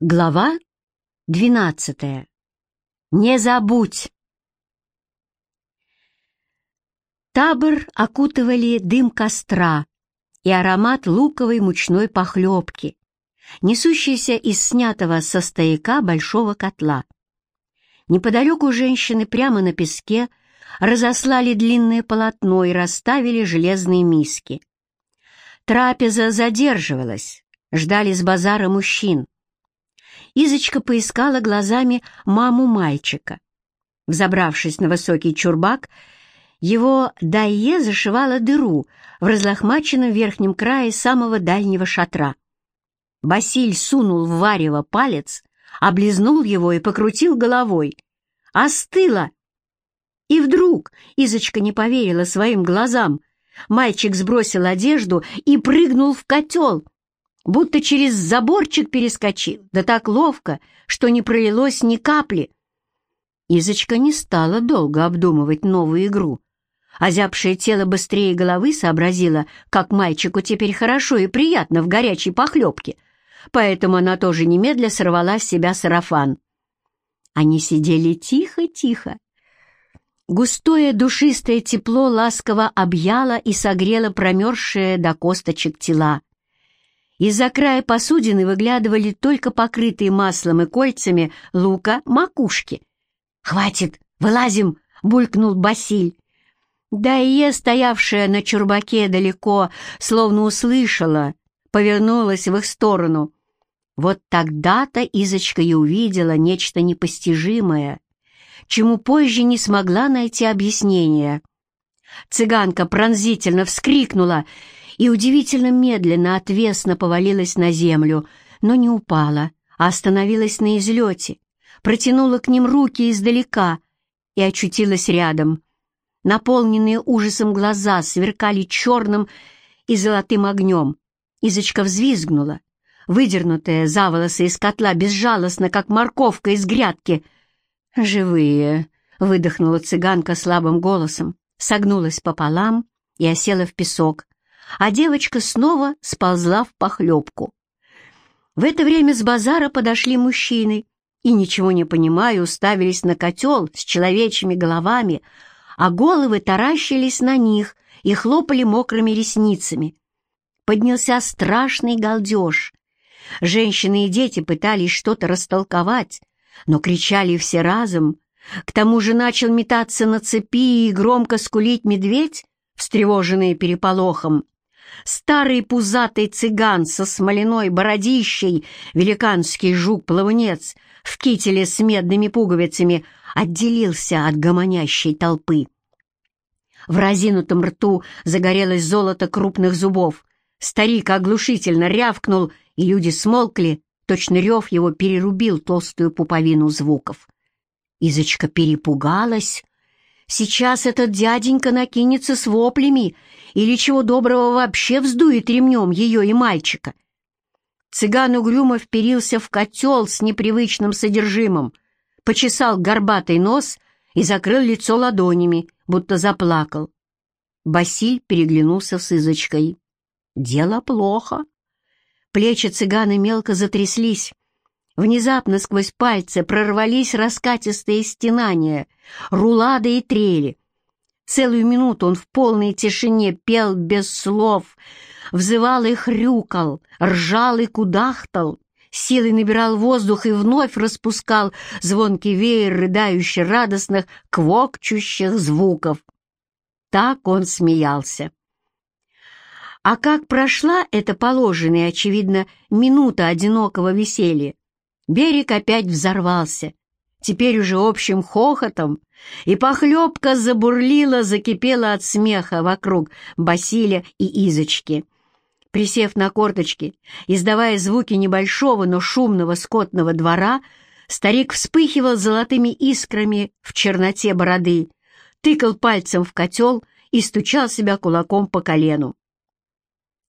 Глава двенадцатая. Не забудь! Табор окутывали дым костра и аромат луковой мучной похлебки, несущийся из снятого со стояка большого котла. Неподалеку женщины прямо на песке разослали длинное полотно и расставили железные миски. Трапеза задерживалась, ждали с базара мужчин. Изочка поискала глазами маму мальчика. Взобравшись на высокий чурбак, его Дайе зашивала дыру в разлохмаченном верхнем крае самого дальнего шатра. Басиль сунул в варево палец, облизнул его и покрутил головой. «Остыло!» И вдруг Изочка не поверила своим глазам. Мальчик сбросил одежду и прыгнул в котел — будто через заборчик перескочил, да так ловко, что не пролилось ни капли. Изочка не стала долго обдумывать новую игру. Озябшее тело быстрее головы сообразило, как мальчику теперь хорошо и приятно в горячей похлебке, поэтому она тоже немедля сорвала с себя сарафан. Они сидели тихо-тихо. Густое душистое тепло ласково объяло и согрело промерзшие до косточек тела. Из-за края посудины выглядывали только покрытые маслом и кольцами лука макушки. «Хватит, вылазим!» — булькнул Басиль. Дайе, стоявшая на чурбаке далеко, словно услышала, повернулась в их сторону. Вот тогда-то Изочка и увидела нечто непостижимое, чему позже не смогла найти объяснение. Цыганка пронзительно вскрикнула и удивительно медленно отвесно повалилась на землю, но не упала, а остановилась на излете, протянула к ним руки издалека и очутилась рядом. Наполненные ужасом глаза сверкали черным и золотым огнем. Изочка взвизгнула, выдернутая за волосы из котла безжалостно, как морковка из грядки. «Живые!» — выдохнула цыганка слабым голосом, согнулась пополам и осела в песок, а девочка снова сползла в похлебку. В это время с базара подошли мужчины и, ничего не понимая, уставились на котел с человечьими головами, а головы таращились на них и хлопали мокрыми ресницами. Поднялся страшный галдеж. Женщины и дети пытались что-то растолковать, но кричали все разом. К тому же начал метаться на цепи и громко скулить медведь, встревоженный переполохом. Старый пузатый цыган со смоляной бородищей, великанский жук-плавунец в кителе с медными пуговицами отделился от гомонящей толпы. В разинутом рту загорелось золото крупных зубов. Старик оглушительно рявкнул, и люди смолкли, точно рев его перерубил толстую пуповину звуков. Изочка перепугалась. Сейчас этот дяденька накинется с воплями или чего доброго вообще вздует ремнем ее и мальчика. Цыган угрюмо вперился в котел с непривычным содержимым, почесал горбатый нос и закрыл лицо ладонями, будто заплакал. Басиль переглянулся с Изочкой. «Дело плохо». Плечи цыгана мелко затряслись. Внезапно сквозь пальцы прорвались раскатистые стенания, рулады и трели. Целую минуту он в полной тишине пел без слов, взывал и хрюкал, ржал и кудахтал, силой набирал воздух и вновь распускал звонкий веер рыдающих радостных, квокчущих звуков. Так он смеялся. А как прошла эта положенная, очевидно, минута одинокого веселья? Берег опять взорвался, теперь уже общим хохотом, и похлебка забурлила, закипела от смеха вокруг Басиля и Изочки. Присев на корточки, издавая звуки небольшого, но шумного скотного двора, старик вспыхивал золотыми искрами в черноте бороды, тыкал пальцем в котел и стучал себя кулаком по колену.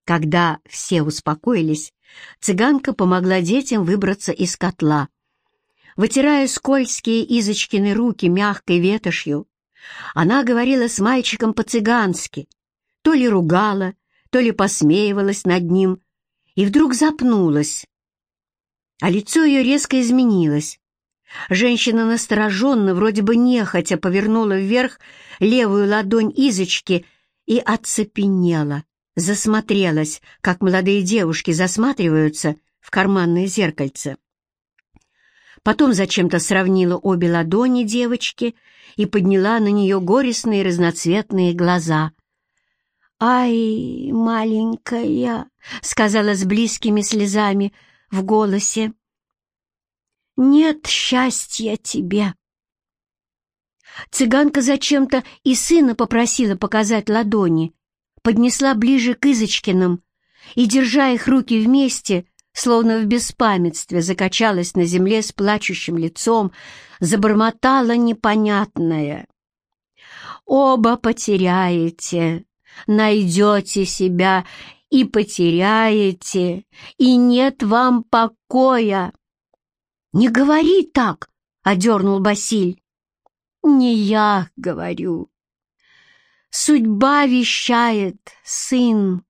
Когда все успокоились, цыганка помогла детям выбраться из котла. Вытирая скользкие Изочкины руки мягкой ветошью, она говорила с мальчиком по-цыгански, то ли ругала, то ли посмеивалась над ним, и вдруг запнулась. а лицо ее резко изменилось. Женщина настороженно, вроде бы нехотя, повернула вверх левую ладонь Изочки и оцепенела, засмотрелась, как молодые девушки засматриваются в карманное зеркальце. Потом зачем-то сравнила обе ладони девочки и подняла на нее горестные разноцветные глаза. «Ай, маленькая!» — сказала с близкими слезами в голосе. «Нет счастья тебе!» Цыганка зачем-то и сына попросила показать ладони, поднесла ближе к Изочкиным и, держа их руки вместе, словно в беспамятстве закачалась на земле с плачущим лицом, забормотала непонятное. «Оба потеряете, найдете себя и потеряете, и нет вам покоя». «Не говори так!» — одернул Басиль. «Не я говорю. Судьба вещает, сын».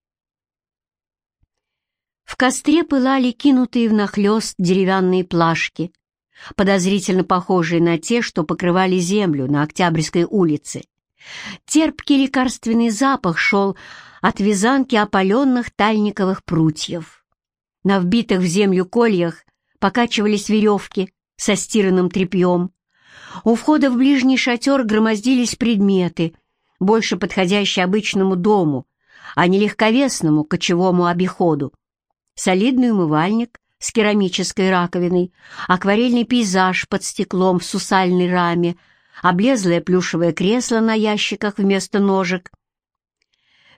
В костре пылали кинутые внахлёст деревянные плашки, подозрительно похожие на те, что покрывали землю на Октябрьской улице. Терпкий лекарственный запах шел от вязанки опаленных тальниковых прутьев. На вбитых в землю кольях покачивались веревки со стиранным тряпьем. У входа в ближний шатер громоздились предметы, больше подходящие обычному дому, а не легковесному кочевому обиходу. Солидный умывальник с керамической раковиной, акварельный пейзаж под стеклом в сусальной раме, облезлое плюшевое кресло на ящиках вместо ножек.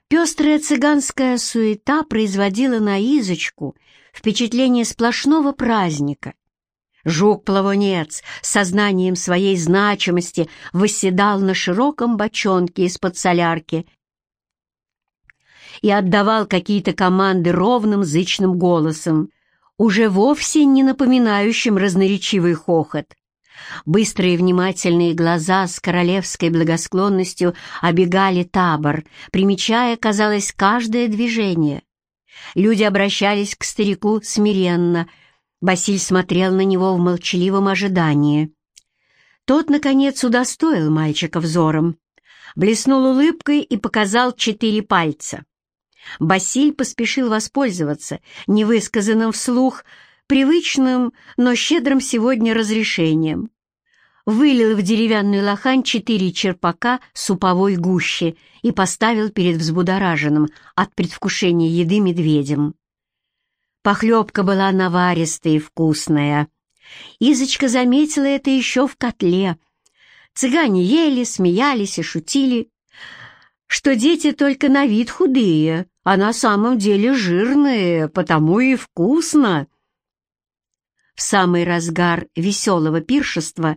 Пестрая цыганская суета производила на Изочку впечатление сплошного праздника. Жук-плавунец с сознанием своей значимости восседал на широком бочонке из-под солярки и отдавал какие-то команды ровным зычным голосом, уже вовсе не напоминающим разноречивый хохот. Быстрые внимательные глаза с королевской благосклонностью обегали табор, примечая, казалось, каждое движение. Люди обращались к старику смиренно. Басиль смотрел на него в молчаливом ожидании. Тот, наконец, удостоил мальчика взором, блеснул улыбкой и показал четыре пальца. Басиль поспешил воспользоваться невысказанным вслух привычным, но щедрым сегодня разрешением. Вылил в деревянный лохань четыре черпака суповой гущи и поставил перед взбудораженным от предвкушения еды медведем. Похлебка была наваристая и вкусная. Изочка заметила это еще в котле. Цыгане ели, смеялись и шутили, что дети только на вид худые, а на самом деле жирные, потому и вкусно. В самый разгар веселого пиршества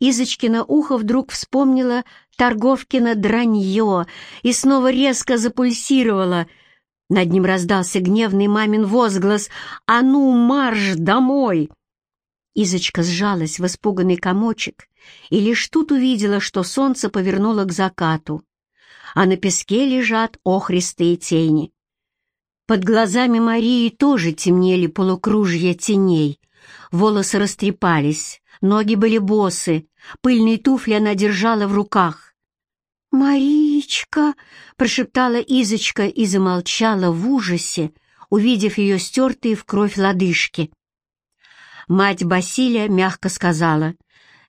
Изочкина ухо вдруг вспомнила Торговкина дранье и снова резко запульсировала. Над ним раздался гневный мамин возглас «А ну, марш домой!» Изочка сжалась в испуганный комочек и лишь тут увидела, что солнце повернуло к закату, а на песке лежат охристые тени. Под глазами Марии тоже темнели полукружья теней — Волосы растрепались, ноги были босы, пыльные туфли она держала в руках. «Маричка!» — прошептала Изочка и замолчала в ужасе, увидев ее стертые в кровь лодыжки. Мать Басилия мягко сказала,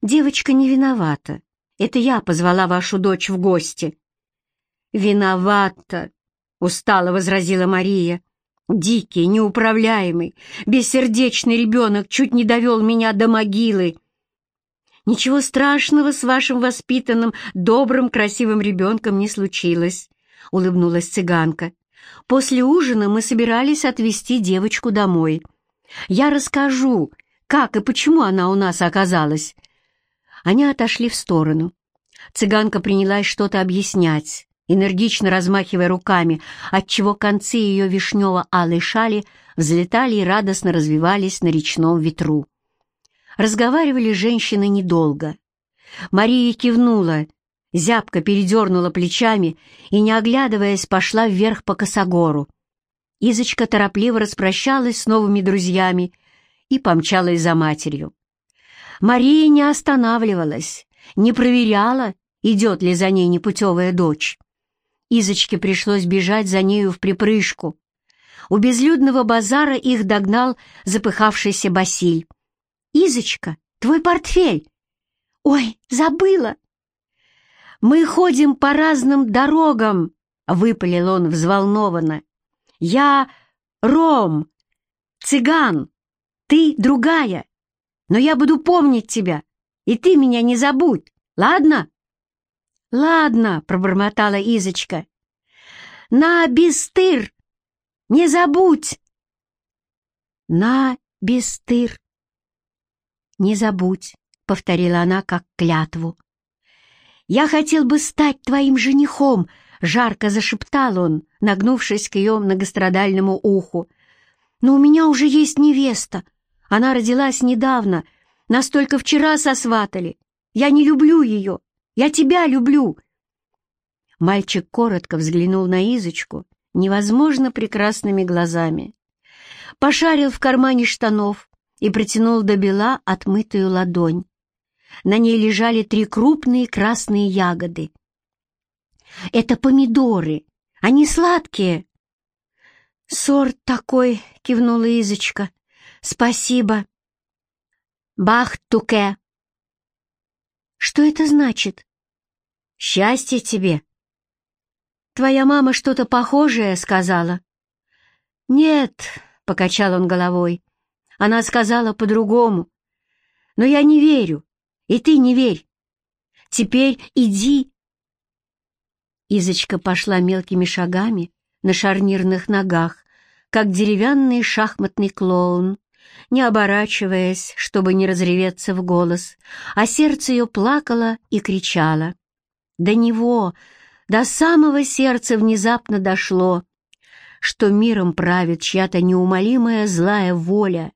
«Девочка не виновата. Это я позвала вашу дочь в гости». «Виновата!» — устало возразила Мария. Дикий, неуправляемый, бессердечный ребенок чуть не довел меня до могилы. Ничего страшного с вашим воспитанным, добрым, красивым ребенком не случилось, — улыбнулась цыганка. После ужина мы собирались отвезти девочку домой. Я расскажу, как и почему она у нас оказалась. Они отошли в сторону. Цыганка принялась что-то объяснять энергично размахивая руками, отчего концы ее вишнево-алой шали взлетали и радостно развивались на речном ветру. Разговаривали женщины недолго. Мария кивнула, зябко передернула плечами и, не оглядываясь, пошла вверх по косогору. Изочка торопливо распрощалась с новыми друзьями и помчалась за матерью. Мария не останавливалась, не проверяла, идет ли за ней непутевая дочь. Изочке пришлось бежать за нею в припрыжку. У безлюдного базара их догнал запыхавшийся Басиль. «Изочка, твой портфель!» «Ой, забыла!» «Мы ходим по разным дорогам!» — выпалил он взволнованно. «Я Ром, цыган, ты другая, но я буду помнить тебя, и ты меня не забудь, ладно?» «Ладно», — пробормотала Изочка. «На бестыр! Не забудь!» «На бестыр! Не забудь!» — повторила она как клятву. «Я хотел бы стать твоим женихом!» — жарко зашептал он, нагнувшись к ее многострадальному уху. «Но у меня уже есть невеста. Она родилась недавно, настолько вчера сосватали. Я не люблю ее. Я тебя люблю!» Мальчик коротко взглянул на Изочку невозможно прекрасными глазами. Пошарил в кармане штанов и протянул до бела отмытую ладонь. На ней лежали три крупные красные ягоды. «Это помидоры, они сладкие!» «Сорт такой!» — кивнула Изочка. «Спасибо!» «Бах-туке!» Что это значит? Счастье тебе. Твоя мама что-то похожее сказала. Нет, покачал он головой. Она сказала по-другому. Но я не верю, и ты не верь. Теперь иди. Изочка пошла мелкими шагами на шарнирных ногах, как деревянный шахматный клоун не оборачиваясь, чтобы не разреветься в голос, а сердце ее плакало и кричало. До него, до самого сердца внезапно дошло, что миром правит чья-то неумолимая злая воля,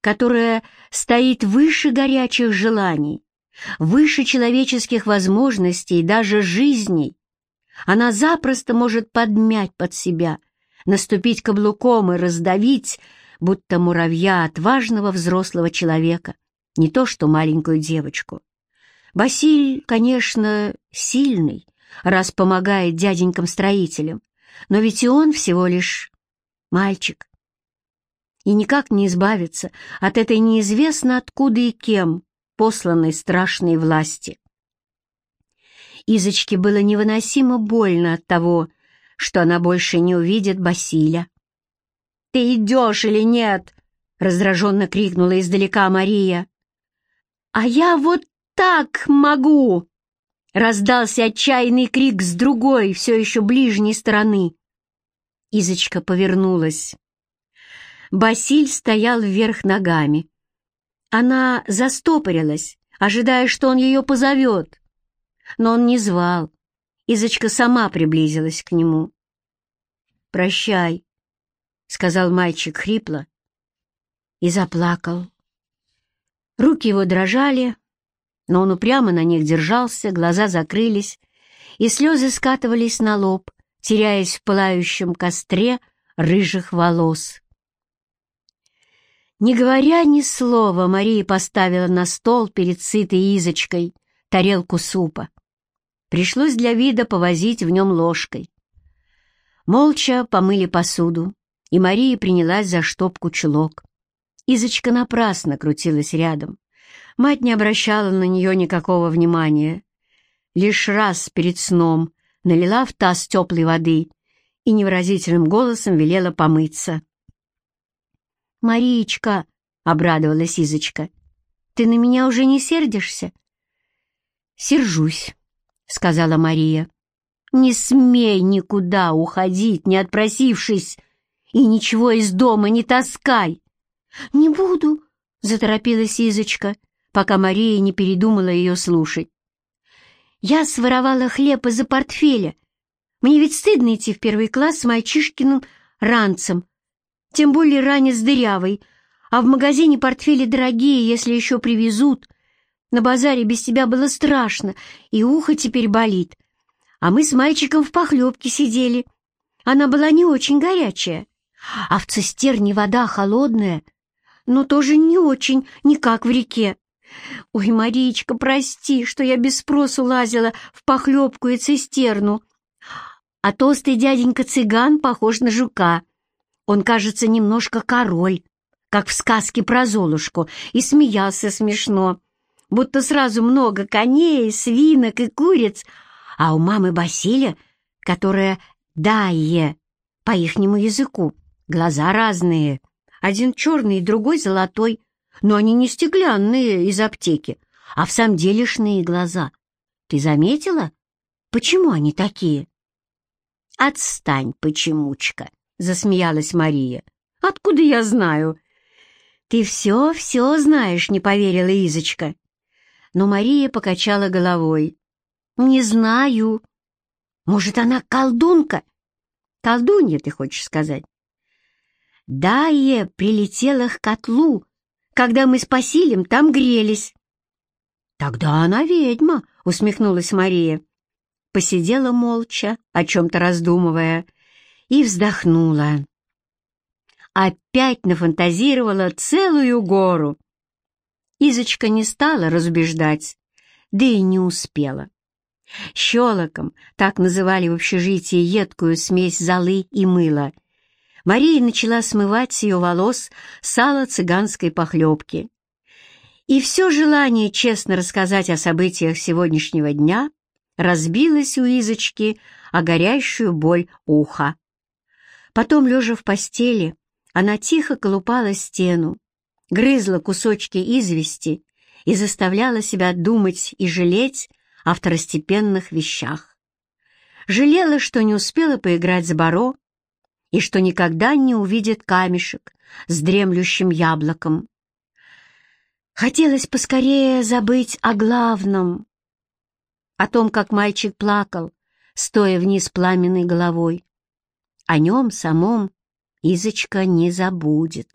которая стоит выше горячих желаний, выше человеческих возможностей, даже жизней. Она запросто может подмять под себя, наступить каблуком и раздавить, будто муравья отважного взрослого человека, не то что маленькую девочку. Басиль, конечно, сильный, раз помогает дяденькам-строителям, но ведь и он всего лишь мальчик. И никак не избавиться от этой неизвестно откуда и кем посланной страшной власти. Изочке было невыносимо больно от того, что она больше не увидит Басиля. «Ты идешь или нет?» — раздраженно крикнула издалека Мария. «А я вот так могу!» — раздался отчаянный крик с другой, все еще ближней стороны. Изочка повернулась. Басиль стоял вверх ногами. Она застопорилась, ожидая, что он ее позовет. Но он не звал. Изочка сама приблизилась к нему. «Прощай», — сказал мальчик хрипло и заплакал. Руки его дрожали, но он упрямо на них держался, глаза закрылись, и слезы скатывались на лоб, теряясь в пылающем костре рыжих волос. Не говоря ни слова, Мария поставила на стол перед сытой Изочкой тарелку супа. Пришлось для вида повозить в нем ложкой. Молча помыли посуду и Мария принялась за штопку чулок. Изочка напрасно крутилась рядом. Мать не обращала на нее никакого внимания. Лишь раз перед сном налила в таз теплой воды и невыразительным голосом велела помыться. «Мариечка!» — обрадовалась Изочка. «Ты на меня уже не сердишься?» «Сержусь», — сказала Мария. «Не смей никуда уходить, не отпросившись!» и ничего из дома не таскай. — Не буду, — заторопилась Изочка, пока Мария не передумала ее слушать. Я своровала хлеб из-за портфеля. Мне ведь стыдно идти в первый класс с мальчишкиным ранцем, тем более ранец дырявый, а в магазине портфели дорогие, если еще привезут. На базаре без тебя было страшно, и ухо теперь болит. А мы с мальчиком в похлебке сидели. Она была не очень горячая. А в цистерне вода холодная. но тоже не очень, не как в реке. Ой, Маричка, прости, что я без спросу лазила в похлебку и цистерну. А толстый дяденька-цыган похож на жука. Он, кажется, немножко король, как в сказке про Золушку, и смеялся смешно, будто сразу много коней, свинок и куриц, а у мамы Басиля, которая «дае» по ихнему языку, глаза разные, один черный, другой золотой, но они не стеклянные из аптеки, а в самом делешные глаза. Ты заметила? Почему они такие? «Отстань, почемучка!» — засмеялась Мария. «Откуда я знаю?» «Ты все-все знаешь», — не поверила Изочка. Но Мария покачала головой. «Не знаю. Может, она колдунка?» «Колдунья, ты хочешь сказать?» Дая прилетела к котлу, когда мы с Пасилем там грелись. «Тогда она ведьма», — усмехнулась Мария. Посидела молча, о чем-то раздумывая, и вздохнула. Опять нафантазировала целую гору. Изочка не стала разубеждать, да и не успела. Щелоком, так называли в общежитии едкую смесь золы и мыла — Мария начала смывать с ее волос сало цыганской похлебки. И все желание честно рассказать о событиях сегодняшнего дня разбилось у Изочки о горящую боль уха. Потом, лежа в постели, она тихо колупала стену, грызла кусочки извести и заставляла себя думать и жалеть о второстепенных вещах. Жалела, что не успела поиграть с Баро и что никогда не увидит камешек с дремлющим яблоком. Хотелось поскорее забыть о главном, о том, как мальчик плакал, стоя вниз пламенной головой. О нем самом Изочка не забудет.